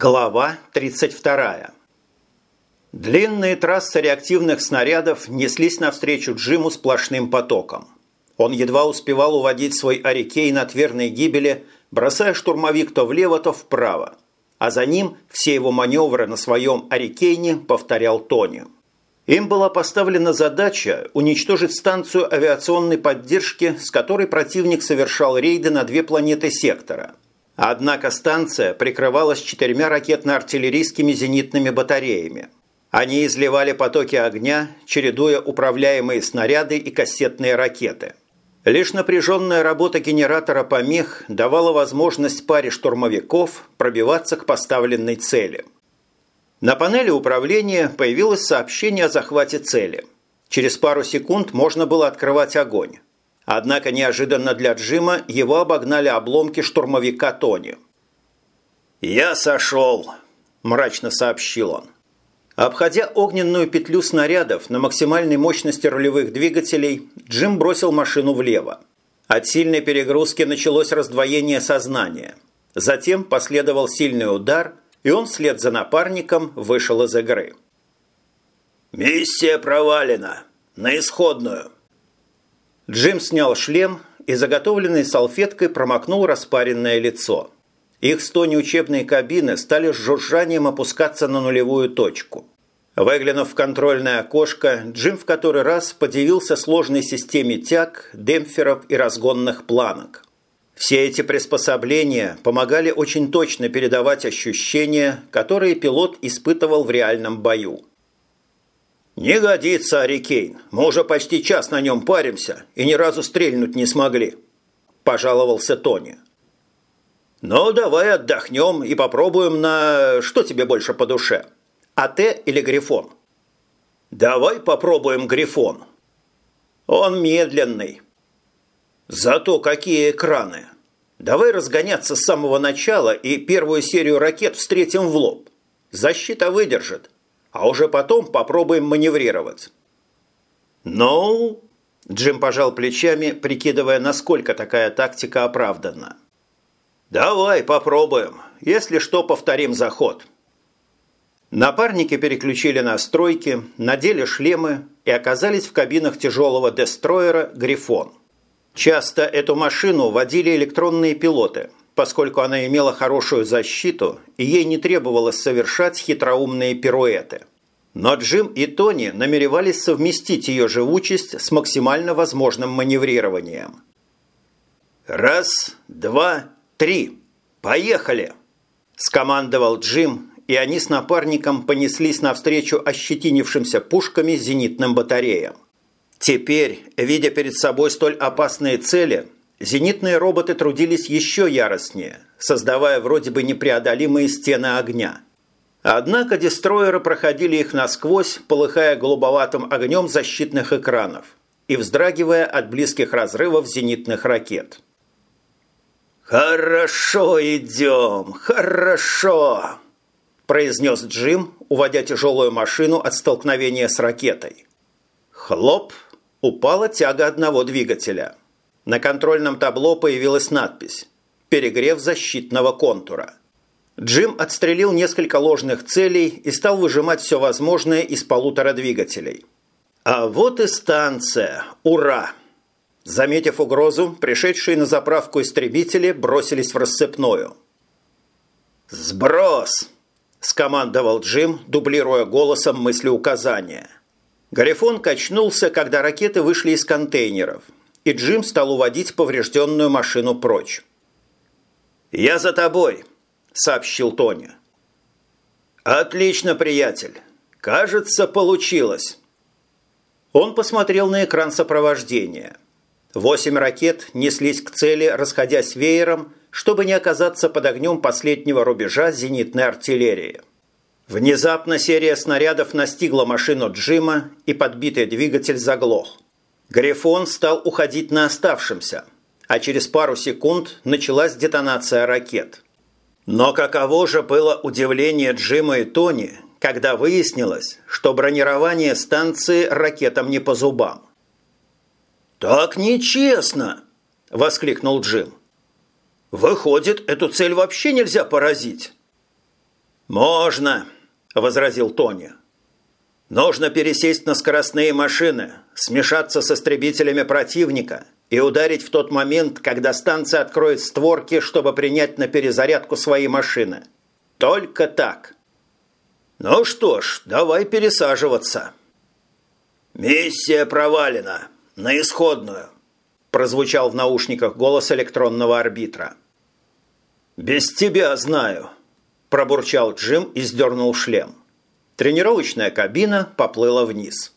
Глава 32. Длинные трассы реактивных снарядов неслись навстречу Джиму сплошным потоком. Он едва успевал уводить свой Арикейн от верной гибели, бросая штурмовик то влево, то вправо. А за ним все его маневры на своем Арикейне повторял Тони. Им была поставлена задача уничтожить станцию авиационной поддержки, с которой противник совершал рейды на две планеты сектора – Однако станция прикрывалась четырьмя ракетно-артиллерийскими зенитными батареями. Они изливали потоки огня, чередуя управляемые снаряды и кассетные ракеты. Лишь напряженная работа генератора помех давала возможность паре штурмовиков пробиваться к поставленной цели. На панели управления появилось сообщение о захвате цели. Через пару секунд можно было открывать огонь. Однако неожиданно для Джима его обогнали обломки штурмовика Тони. «Я сошел», – мрачно сообщил он. Обходя огненную петлю снарядов на максимальной мощности рулевых двигателей, Джим бросил машину влево. От сильной перегрузки началось раздвоение сознания. Затем последовал сильный удар, и он вслед за напарником вышел из игры. «Миссия провалена. На исходную», Джим снял шлем и заготовленной салфеткой промокнул распаренное лицо. Их стони учебные кабины стали с жужжанием опускаться на нулевую точку. Выглянув в контрольное окошко, Джим в который раз подивился сложной системе тяг, демпферов и разгонных планок. Все эти приспособления помогали очень точно передавать ощущения, которые пилот испытывал в реальном бою. «Не годится, Арикейн. Мы уже почти час на нем паримся и ни разу стрельнуть не смогли», – пожаловался Тони. «Ну, давай отдохнем и попробуем на... Что тебе больше по душе? АТ или Грифон?» «Давай попробуем Грифон». «Он медленный». «Зато какие экраны!» «Давай разгоняться с самого начала и первую серию ракет встретим в лоб. Защита выдержит» а уже потом попробуем маневрировать». «Ну...» – Джим пожал плечами, прикидывая, насколько такая тактика оправдана. «Давай попробуем. Если что, повторим заход». Напарники переключили настройки, надели шлемы и оказались в кабинах тяжелого дестроера «Грифон». Часто эту машину водили электронные пилоты, поскольку она имела хорошую защиту и ей не требовалось совершать хитроумные пируэты. Но Джим и Тони намеревались совместить ее живучесть с максимально возможным маневрированием. «Раз, два, три! Поехали!» – скомандовал Джим, и они с напарником понеслись навстречу ощетинившимся пушками зенитным батареям. Теперь, видя перед собой столь опасные цели, Зенитные роботы трудились еще яростнее, создавая вроде бы непреодолимые стены огня. Однако дестроеры проходили их насквозь, полыхая голубоватым огнем защитных экранов и вздрагивая от близких разрывов зенитных ракет. «Хорошо идем, хорошо!» – произнес Джим, уводя тяжелую машину от столкновения с ракетой. Хлоп! Упала тяга одного двигателя – на контрольном табло появилась надпись «Перегрев защитного контура». Джим отстрелил несколько ложных целей и стал выжимать все возможное из полутора двигателей. А вот и станция. Ура! Заметив угрозу, пришедшие на заправку истребители бросились в рассыпную. «Сброс!» – скомандовал Джим, дублируя голосом мысли указания. Гарифон качнулся, когда ракеты вышли из контейнеров – и Джим стал уводить поврежденную машину прочь. «Я за тобой», – сообщил Тони. «Отлично, приятель. Кажется, получилось». Он посмотрел на экран сопровождения. Восемь ракет неслись к цели, расходясь веером, чтобы не оказаться под огнем последнего рубежа зенитной артиллерии. Внезапно серия снарядов настигла машину Джима, и подбитый двигатель заглох – Грифон стал уходить на оставшемся, а через пару секунд началась детонация ракет. Но каково же было удивление Джима и Тони, когда выяснилось, что бронирование станции ракетам не по зубам. «Так нечестно!» – воскликнул Джим. «Выходит, эту цель вообще нельзя поразить?» «Можно», – возразил Тони. «Нужно пересесть на скоростные машины, смешаться с истребителями противника и ударить в тот момент, когда станция откроет створки, чтобы принять на перезарядку свои машины. Только так». «Ну что ж, давай пересаживаться». «Миссия провалена. На исходную», – прозвучал в наушниках голос электронного арбитра. «Без тебя знаю», – пробурчал Джим и сдернул шлем. Тренировочная кабина поплыла вниз.